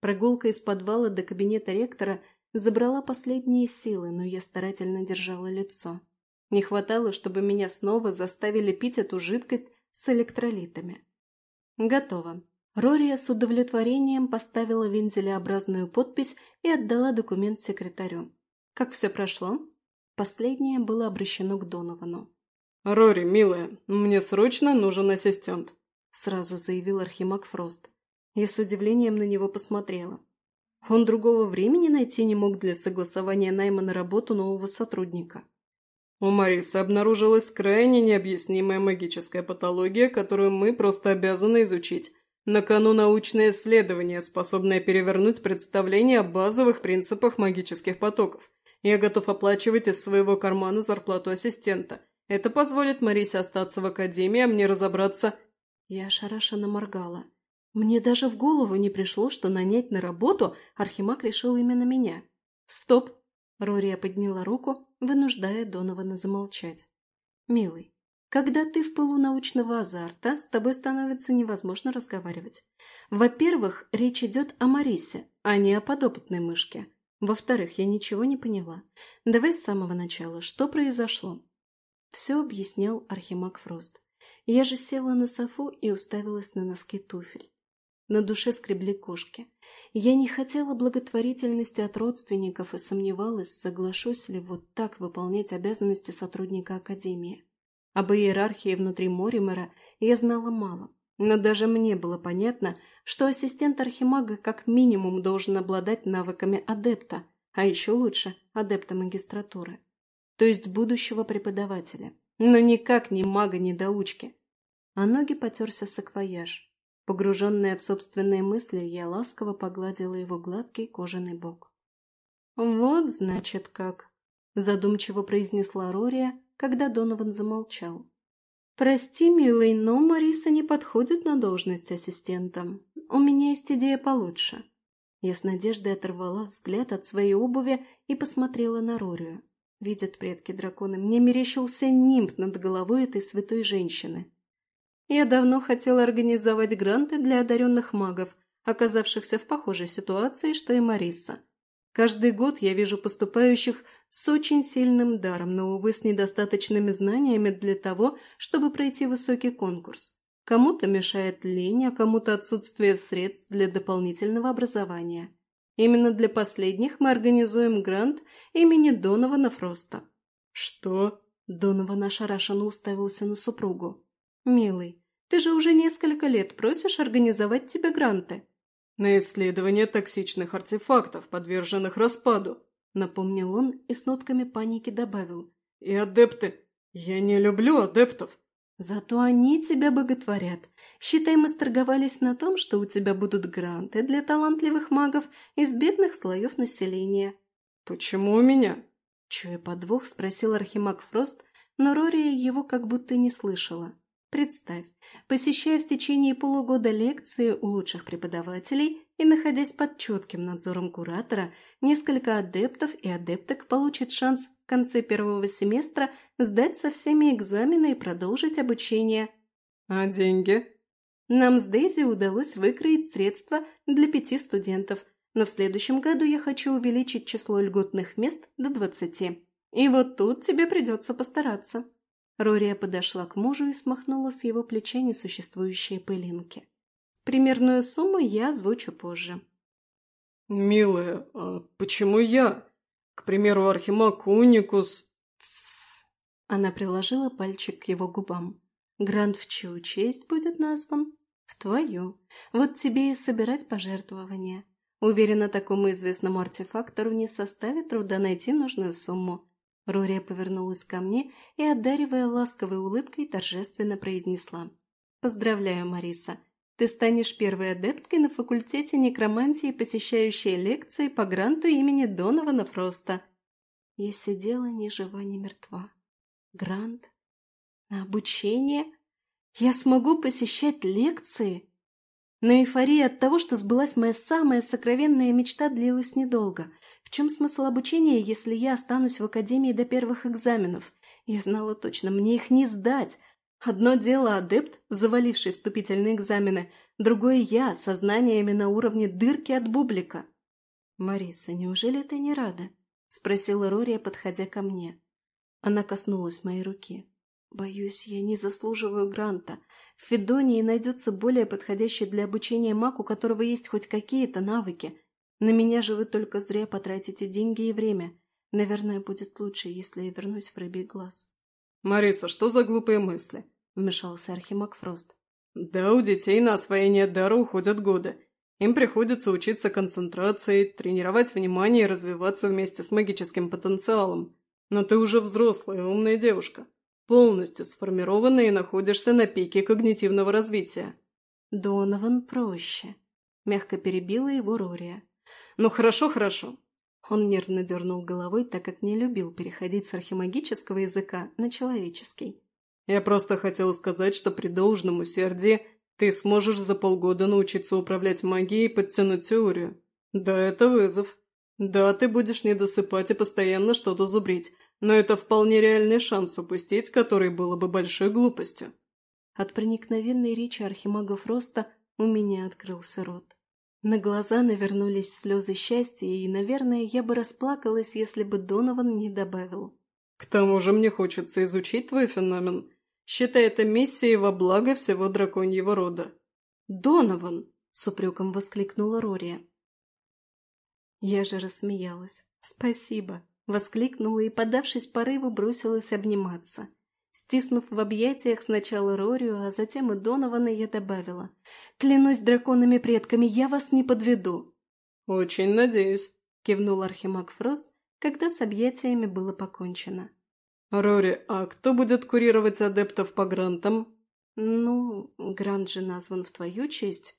Speaker 1: Прогулка из подвала до кабинета ректора – Забрала последние силы, но я старательно держала лицо. Не хватало, чтобы меня снова заставили пить эту жидкость с электролитами. «Готово», Рория с удовлетворением поставила вензелеобразную подпись и отдала документ секретарю. Как все прошло? Последнее было обращено к Доновану.
Speaker 2: «Рори, милая, мне срочно нужен ассистент», – сразу заявил Архимаг Фрост.
Speaker 1: Я с удивлением на него посмотрела. Он другого времени найти не мог для согласования найма на работу нового сотрудника.
Speaker 2: У Марисы обнаружилась крайне необъяснимая магическая патология, которую мы просто обязаны изучить. На кону научное исследование, способное перевернуть представление о базовых принципах магических потоков. Я готов оплачивать из своего кармана зарплату ассистента. Это позволит Марисе остаться в академии, а мне разобраться...»
Speaker 1: Я ошарашенно моргала. Мне даже в голову не пришло, что нанять на работу Архимаг решил именно меня. «Стоп!» Рория подняла руку, вынуждая Донована замолчать. «Милый, когда ты в пылу научного азарта, с тобой становится невозможно разговаривать. Во-первых, речь идет о Марисе, а не о подопытной мышке. Во-вторых, я ничего не поняла. Давай с самого начала, что произошло?» Все объяснял Архимаг Фрост. Я же села на софу и уставилась на носки туфель. На душе скребли кошки. Я не хотела благотворительности от родственников и сомневалась, соглашусь ли вот так выполнять обязанности сотрудника Академии. Об иерархии внутри Моримера я знала мало, но даже мне было понятно, что ассистент архимага как минимум должен обладать навыками адепта, а еще лучше – адепта магистратуры. То есть будущего преподавателя, но никак не мага-недоучки. А ноги потерся саквояж. Погруженная в собственные мысли, я ласково погладила его гладкий кожаный бок. «Вот, значит, как», – задумчиво произнесла Рория, когда Донован замолчал. «Прости, милый, но Мариса не подходит на должность ассистента. У меня есть идея получше». Я с надеждой оторвала взгляд от своей обуви и посмотрела на Рорию. Видят предки драконы, мне мерещился нимб над головой этой святой женщины. Я давно хотела организовать гранты для одаренных магов, оказавшихся в похожей ситуации, что и Мариса. Каждый год я вижу поступающих с очень сильным даром, но, увы, с недостаточными знаниями для того, чтобы пройти высокий конкурс. Кому-то мешает лень, а кому-то отсутствие средств для дополнительного образования. Именно для последних мы организуем грант имени Донована Фроста.
Speaker 2: «Что?»
Speaker 1: Донован ошарашенно уставился на супругу. «Милый, ты же уже несколько лет просишь организовать тебе гранты».
Speaker 2: «На исследование токсичных артефактов, подверженных распаду»,
Speaker 1: Напомнил он и с нотками паники добавил.
Speaker 2: «И адепты! Я не люблю адептов!»
Speaker 1: «Зато они тебя боготворят. Считай, мы сторговались на том, что у тебя будут гранты для талантливых магов из бедных слоев населения».
Speaker 2: «Почему у меня?»
Speaker 1: Чуя подвох, спросил Архимаг Фрост, но Рория его как будто не слышала. Представь, посещая в течение полугода лекции у лучших преподавателей и находясь под четким надзором куратора, несколько адептов и адепток получат шанс в конце первого семестра сдать со всеми экзамены и продолжить обучение.
Speaker 2: А деньги?
Speaker 1: Нам с Дейзи удалось выкроить средства для пяти студентов, но в следующем году я хочу увеличить число льготных мест до двадцати. И вот тут тебе придется постараться. Рория подошла к мужу и смахнула с его плеча несуществующие пылинки. Примерную сумму я озвучу позже.
Speaker 2: «Милая, а почему я? К примеру, Архимаг Уникус...»
Speaker 1: «Тссс!» Она приложила пальчик к его губам. «Грант в чью честь будет назван?» «В твою. Вот тебе и собирать пожертвования. Уверена, такому известному артефактору не составит труда найти нужную сумму». Рория повернулась ко мне и, одаривая ласковой улыбкой, торжественно произнесла. «Поздравляю, Мариса. Ты станешь первой адепткой на факультете некромантии, посещающей лекции по гранту имени Донована Фроста. Я сидела ни жива, ни мертва. Грант? На обучение? Я смогу посещать лекции? Но эйфория от того, что сбылась моя самая сокровенная мечта, длилась недолго. В чем смысл обучения, если я останусь в академии до первых экзаменов? Я знала точно, мне их не сдать, Одно дело адепт, заваливший вступительные экзамены, другое я, со знаниями на уровне дырки от бублика. «Мариса, неужели ты не рада?» – спросила Рория, подходя ко мне. Она коснулась моей руки. «Боюсь, я не заслуживаю гранта. В Федонии найдется более подходящий для обучения маг, у которого есть хоть какие-то навыки. На меня же вы только зря потратите деньги и время. Наверное, будет лучше, если я вернусь в рыбий глаз».
Speaker 2: «Мариса, что за глупые мысли?» – вмешался Архимаг Фрост. «Да, у детей на освоение дара уходят годы. Им приходится учиться концентрации, тренировать внимание и развиваться вместе с магическим потенциалом. Но ты уже взрослая умная девушка, полностью сформированная и находишься на пике когнитивного развития».
Speaker 1: «Донован проще», – мягко перебила его Рория.
Speaker 2: «Ну хорошо, хорошо».
Speaker 1: Он нервно дернул головой, так как не любил переходить с архимагического языка на человеческий.
Speaker 2: Я просто хотела сказать, что при должном усердии ты сможешь за полгода научиться управлять магией и подтянуть теорию. Да, это вызов. Да, ты будешь не досыпать и постоянно что-то зубрить, но это вполне реальный шанс упустить, который было бы большой глупостью.
Speaker 1: От проникновенной речи архимагов роста у меня открылся рот. На глаза навернулись слезы счастья, и, наверное, я бы расплакалась, если бы Донован не добавил.
Speaker 2: «К тому же мне хочется изучить твой феномен Считай это миссией во благо всего драконьего рода».
Speaker 1: «Донован!» — с упреком воскликнула Рория. Я же рассмеялась. «Спасибо!» — воскликнула и, подавшись порыву, бросилась обниматься. Стиснув в объятиях сначала Рорию, а затем и Донована, я добавила. «Клянусь драконами предками, я вас не подведу!»
Speaker 2: «Очень надеюсь», — кивнул Архимаг Фрост, когда с объятиями было покончено. «Рори, а кто будет курировать адептов по грантам?»
Speaker 1: «Ну, грант же назван в твою честь».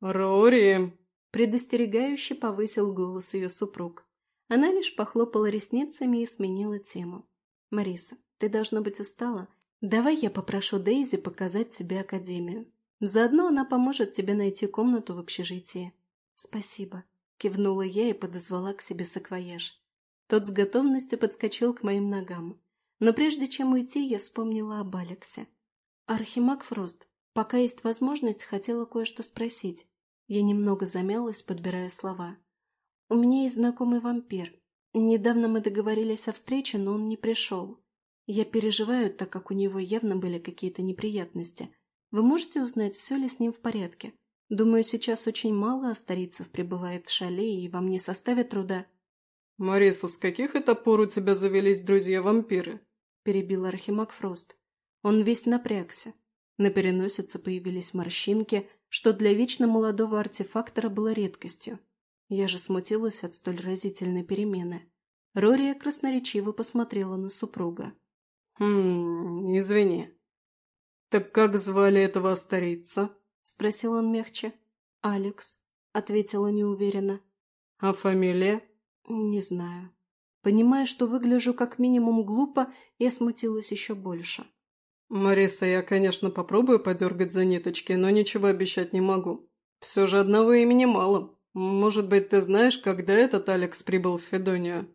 Speaker 2: «Рори!»
Speaker 1: Предостерегающе повысил голос ее супруг. Она лишь похлопала ресницами и сменила тему. «Мариса, ты должна быть устала. Давай я попрошу Дейзи показать тебе академию. Заодно она поможет тебе найти комнату в общежитии». «Спасибо», — кивнула я и подозвала к себе саквояж. Тот с готовностью подскочил к моим ногам. Но прежде чем уйти, я вспомнила об Алексе. «Архимаг Фрост, пока есть возможность, хотела кое-что спросить». Я немного замялась, подбирая слова. «У меня есть знакомый вампир. Недавно мы договорились о встрече, но он не пришел. Я переживаю, так как у него явно были какие-то неприятности. Вы можете узнать, все ли с ним в порядке? Думаю, сейчас очень мало астарицев пребывает в шале, и вам не составит труда».
Speaker 2: «Мариса, с каких это пор у тебя завелись друзья-вампиры?»
Speaker 1: Перебил Архимаг Фрост. Он весь напрягся. На переносице появились морщинки, что для вечно молодого артефактора было редкостью. Я же смутилась от столь разительной перемены. Рория красноречиво посмотрела на супруга.
Speaker 2: «Хм, извини. Так как звали этого старица?» – спросил он мягче.
Speaker 1: «Алекс», – ответила неуверенно.
Speaker 2: «А фамилия?»
Speaker 1: «Не знаю». Понимая, что выгляжу как минимум глупо, я смутилась еще больше.
Speaker 2: «Мариса, я, конечно, попробую подергать за ниточки, но ничего обещать не могу. Все же одного имени мало. Может быть, ты знаешь, когда этот Алекс прибыл в Федонию?»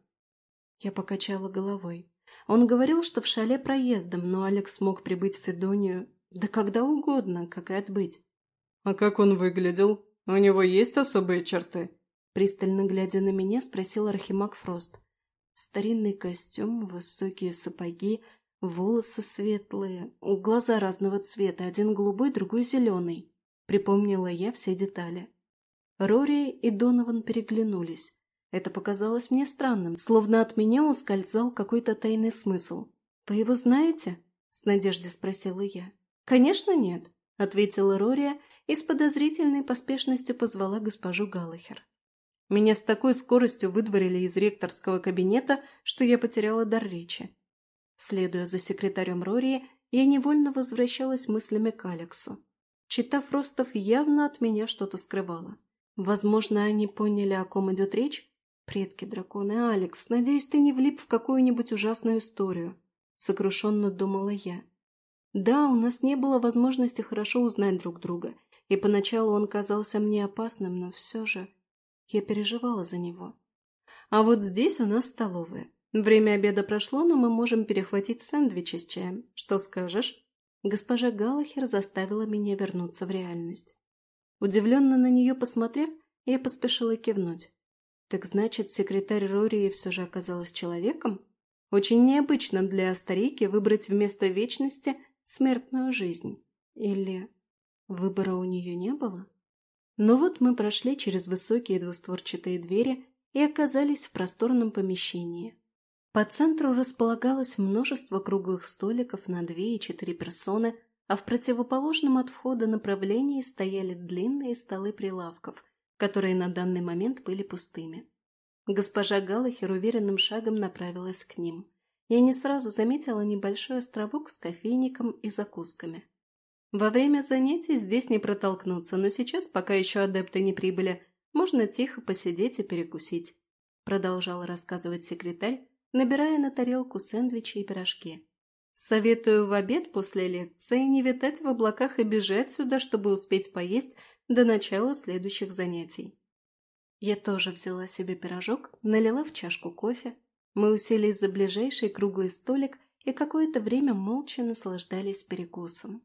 Speaker 1: Я покачала головой. Он говорил, что в шале проездом, но Алекс мог прибыть в Федонию да когда угодно, как и отбыть.
Speaker 2: «А как он выглядел? У него есть особые черты?»
Speaker 1: Пристально глядя на меня, спросил Архимаг Фрост. Старинный костюм, высокие сапоги, волосы светлые, глаза разного цвета, один голубой, другой зеленый. Припомнила я все детали. Рори и Донован переглянулись. Это показалось мне странным, словно от меня ускользал какой-то тайный смысл. «Вы его знаете?» – с надеждой спросила я. «Конечно нет», – ответила Рория и с подозрительной поспешностью позвала госпожу Галлахер. Меня с такой скоростью выдворили из ректорского кабинета, что я потеряла дар речи. Следуя за секретарем Рории, я невольно возвращалась мыслями к Алексу. Читав Ростов явно от меня что-то скрывала. Возможно, они поняли, о ком идет речь? Предки драконы, Алекс, надеюсь, ты не влип в какую-нибудь ужасную историю. Сокрушенно думала я. Да, у нас не было возможности хорошо узнать друг друга, и поначалу он казался мне опасным, но все же... Я переживала за него. А вот здесь у нас столовая. Время обеда прошло, но мы можем перехватить сэндвичи с чаем. Что скажешь? Госпожа Галлахер заставила меня вернуться в реальность. Удивленно на нее посмотрев, я поспешила кивнуть. Так значит, секретарь Рории все же оказалась человеком? Очень необычно для старики выбрать вместо вечности смертную жизнь. Или выбора у нее не было? Но вот мы прошли через высокие двустворчатые двери и оказались в просторном помещении. По центру располагалось множество круглых столиков на две и четыре персоны, а в противоположном от входа направлении стояли длинные столы прилавков, которые на данный момент были пустыми. Госпожа Галлахер уверенным шагом направилась к ним. Я не сразу заметила небольшой островок с кофейником и закусками. Во время занятий здесь не протолкнуться, но сейчас, пока еще адепты не прибыли, можно тихо посидеть и перекусить», – продолжал рассказывать секретарь, набирая на тарелку сэндвичи и пирожки. «Советую в обед после лекции не витать в облаках и бежать сюда, чтобы успеть поесть до начала следующих занятий». Я тоже взяла себе пирожок, налила в чашку кофе. Мы уселись за ближайший круглый столик и какое-то время молча наслаждались перекусом.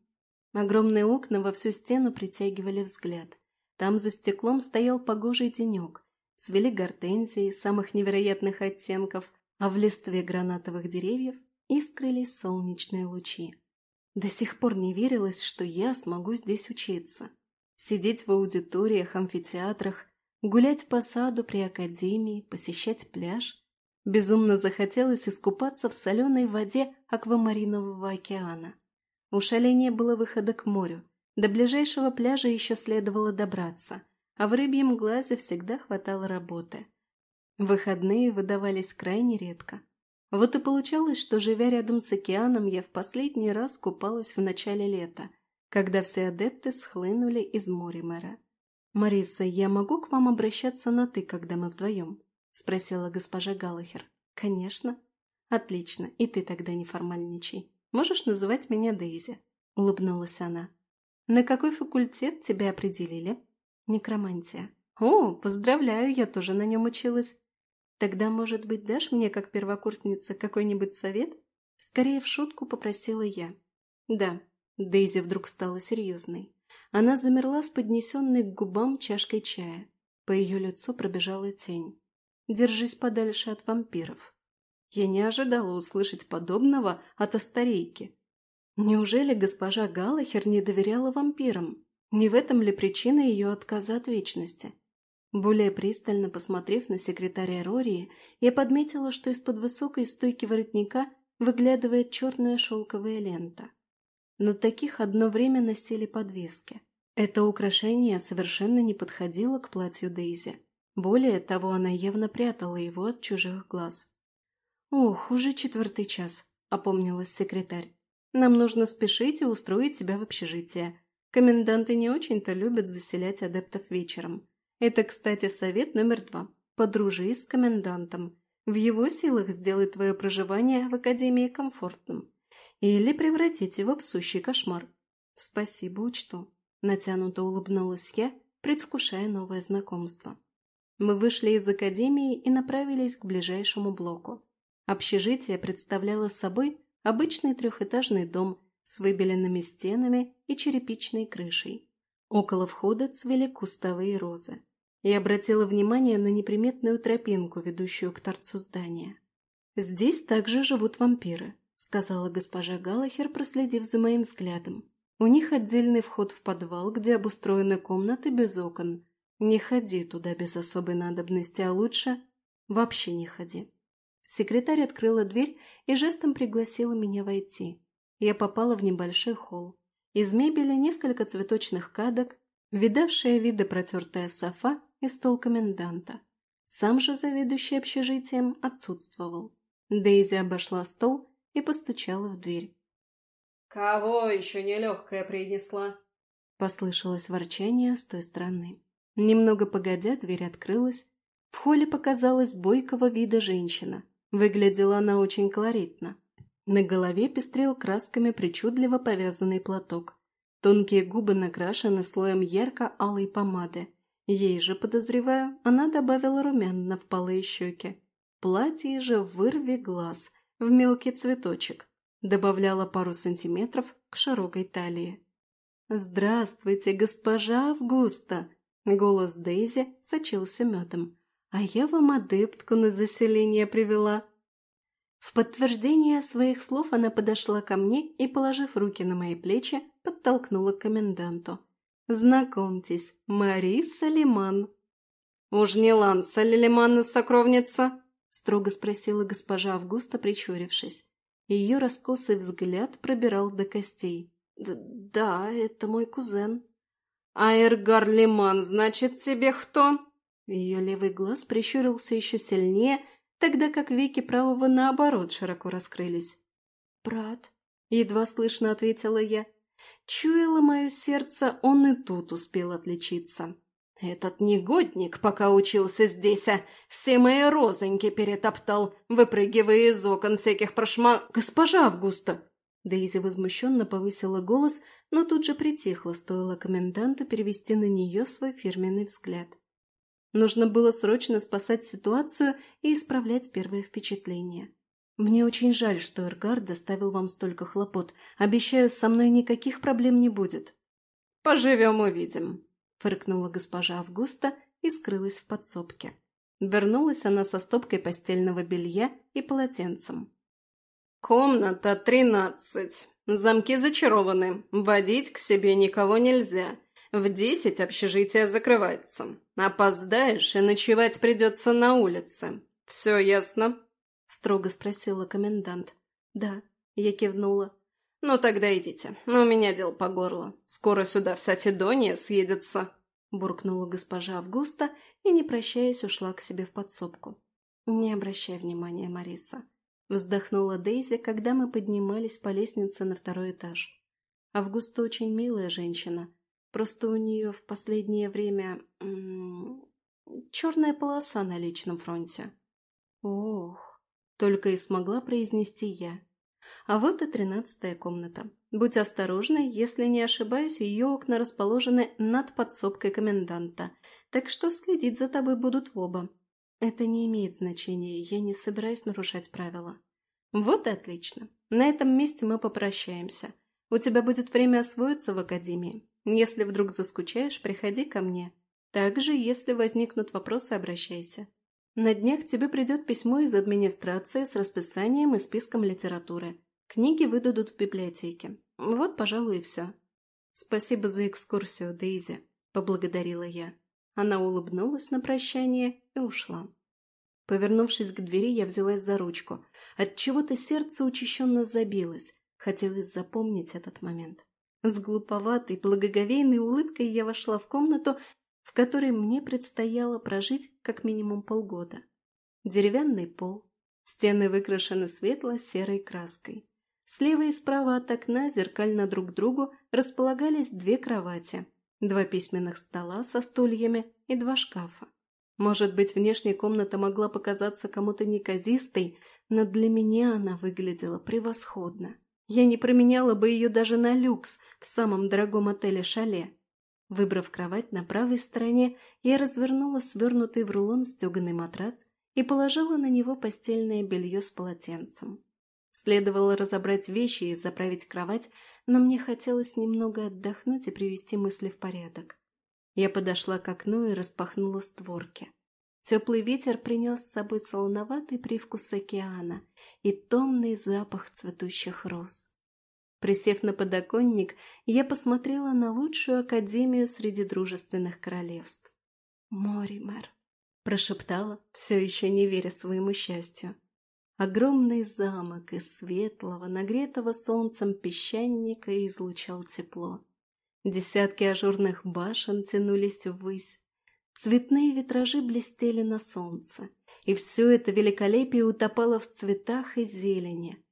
Speaker 1: Огромные окна во всю стену притягивали взгляд. Там за стеклом стоял погожий денек. Цвели гортензии самых невероятных оттенков, а в листве гранатовых деревьев искрились солнечные лучи. До сих пор не верилось, что я смогу здесь учиться. Сидеть в аудиториях, амфитеатрах, гулять по саду при академии, посещать пляж. Безумно захотелось искупаться в соленой воде аквамаринового океана. У шале не было выхода к морю. До ближайшего пляжа еще следовало добраться, а в рыбьем глазе всегда хватало работы. Выходные выдавались крайне редко. Вот и получалось, что, живя рядом с океаном, я в последний раз купалась в начале лета, когда все адепты схлынули из Моримера. «Мариса, я могу к вам обращаться на «ты», когда мы вдвоем?» – спросила госпожа Галлахер. «Конечно». «Отлично, и ты тогда не формальничай. Можешь называть меня Дейзи», — улыбнулась она. «На какой факультет тебя определили?» «Некромантия». «О, поздравляю, я тоже на нем училась». «Тогда, может быть, дашь мне, как первокурсница, какой-нибудь совет?» Скорее в шутку попросила я. «Да». Дейзи вдруг стала серьезной. Она замерла с поднесенной к губам чашкой чая. По ее лицу пробежала тень. «Держись подальше от вампиров». Я не ожидала услышать подобного от Астарейки. Неужели госпожа Галлахер не доверяла вампирам? Не в этом ли причина ее отказа от вечности? Более пристально посмотрев на секретаря Рории, я подметила, что из-под высокой стойки воротника выглядывает черная шелковая лента. На таких одно время носили подвески. Это украшение совершенно не подходило к платью Дейзи. Более того, она явно прятала его от чужих глаз. «Ох, уже четвертый час», — опомнилась секретарь. «Нам нужно спешить и устроить тебя в общежитие. Коменданты не очень-то любят заселять адептов вечером. Это, кстати, совет номер два. Подружись с комендантом. В его силах сделать твое проживание в академии комфортным. Или превратить его в сущий кошмар. Спасибо, учту». Натянуто улыбнулась я, предвкушая новое знакомство. Мы вышли из академии и направились к ближайшему блоку. Общежитие представляло собой обычный трехэтажный дом с выбеленными стенами и черепичной крышей. Около входа цвели кустовые розы. Я обратила внимание на неприметную тропинку, ведущую к торцу здания. «Здесь также живут вампиры», — сказала госпожа Галахер, проследив за моим взглядом. «У них отдельный вход в подвал, где обустроены комнаты без окон. Не ходи туда без особой надобности, а лучше вообще не ходи». Секретарь открыла дверь и жестом пригласила меня войти. Я попала в небольшой холл. Из мебели несколько цветочных кадок, видавшая виды протертая софа и стол коменданта. Сам же заведующий общежитием отсутствовал. Дейзи обошла стол и постучала в дверь.
Speaker 2: «Кого еще нелегкая принесла?»
Speaker 1: Послышалось ворчание с той стороны. Немного погодя, дверь открылась. В холле показалась бойкого вида женщина Выглядела она очень колоритно. На голове пестрел красками причудливо повязанный платок. Тонкие губы накрашены слоем ярко-алой помады. Ей же, подозреваю, она добавила румян на впалые щеки. Платье же в вырве глаз, в мелкий цветочек. Добавляла пару сантиметров к широкой талии. «Здравствуйте, госпожа Августа!» Голос Дейзи сочился медом. «А я вам адептку на заселение привела». В подтверждение своих слов она подошла ко мне и, положив руки на мои плечи, подтолкнула к коменданту. «Знакомьтесь, Мариса Лиман».
Speaker 2: «Уж не Ланса Лилиманна сокровница?» – строго спросила госпожа Августа, прищурившись.
Speaker 1: Ее раскосый взгляд пробирал до костей. «Да, это мой кузен».
Speaker 2: «А Эргар Лиман, значит, тебе кто?»
Speaker 1: Ее левый глаз прищурился еще сильнее, тогда как веки правого наоборот широко раскрылись. «Брат», — едва слышно ответила я, — чуяло мое сердце, он и тут успел отличиться.
Speaker 2: «Этот негодник, пока учился здесь, а все мои розоньки перетоптал, выпрыгивая из окон всяких прошма... Госпожа Августа!»
Speaker 1: Дейзи возмущенно повысила голос, но тут же притихла, стоило коменданту перевести на нее свой фирменный взгляд. Нужно было срочно спасать ситуацию и исправлять первое впечатление. Мне очень жаль, что Эргар доставил вам столько хлопот. Обещаю, со мной никаких проблем не будет.
Speaker 2: Поживем увидим,
Speaker 1: фыркнула госпожа Августа и скрылась в подсобке. Вернулась она со стопкой постельного белья и полотенцем.
Speaker 2: «Комната тринадцать. Замки зачарованы. Водить к себе никого нельзя. В десять общежитие закрывается. Опоздаешь, и ночевать придется на улице. Все ясно?» – строго спросила комендант.
Speaker 1: «Да», – я кивнула.
Speaker 2: «Ну тогда идите. У меня дел по горло. Скоро сюда вся Федония съедется», – буркнула госпожа Августа и, не прощаясь, ушла к себе в подсобку.
Speaker 1: «Не обращай внимания, Мариса», – вздохнула Дейзи, когда мы поднимались по лестнице на второй этаж. «Августа очень милая женщина, Просто у нее в последнее время черная полоса на личном фронте. Ох, только и смогла произнести я. А вот и тринадцатая комната. Будь осторожна, если не ошибаюсь, ее окна расположены над подсобкой коменданта, так что следить за тобой будут в оба. Это не имеет значения, я не собираюсь нарушать правила. Вот и отлично. На этом месте мы попрощаемся. У тебя будет время освоиться в академии. Если вдруг заскучаешь, приходи ко мне. Также, если возникнут вопросы, обращайся. На днях тебе придет письмо из администрации с расписанием и списком литературы. Книги выдадут в библиотеке. Вот, пожалуй, и все. Спасибо за экскурсию, Дейзи, поблагодарила я. Она улыбнулась на прощание и ушла. Повернувшись к двери, я взялась за ручку. От чего то сердце учащенно забилось. Хотелось запомнить этот момент. С глуповатой, благоговейной улыбкой я вошла в комнату, в которой мне предстояло прожить как минимум полгода. Деревянный пол, стены выкрашены светло-серой краской. Слева и справа от окна, зеркально друг к другу, располагались две кровати, два письменных стола со стульями и два шкафа. Может быть, внешняя комната могла показаться кому-то неказистой, но для меня она выглядела превосходно. Я не променяла бы ее даже на люкс в самом дорогом отеле «Шале». Выбрав кровать на правой стороне, я развернула свернутый в рулон стеганый матрац и положила на него постельное белье с полотенцем. Следовало разобрать вещи и заправить кровать, но мне хотелось немного отдохнуть и привести мысли в порядок. Я подошла к окну и распахнула створки. Теплый ветер принес с собой солоноватый привкус океана и томный запах цветущих роз. Присев на подоконник, я посмотрела на лучшую академию среди дружественных королевств. «Моример», — прошептала, все еще не веря своему счастью. Огромный замок из светлого, нагретого солнцем песчаника излучал тепло. Десятки ажурных башен тянулись ввысь, Цветные витражи блестели на солнце, и все это великолепие утопало в цветах и зелени.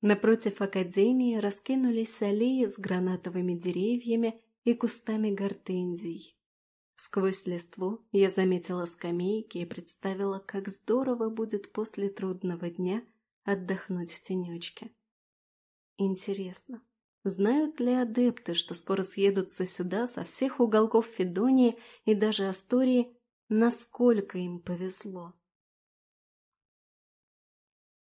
Speaker 1: Напротив академии раскинулись аллеи с гранатовыми деревьями и кустами гортензий. Сквозь листву я заметила скамейки и представила, как здорово будет после трудного дня отдохнуть в тенечке. Интересно, Знают ли адепты, что скоро съедутся сюда со всех уголков Федонии и даже Астории, насколько им повезло?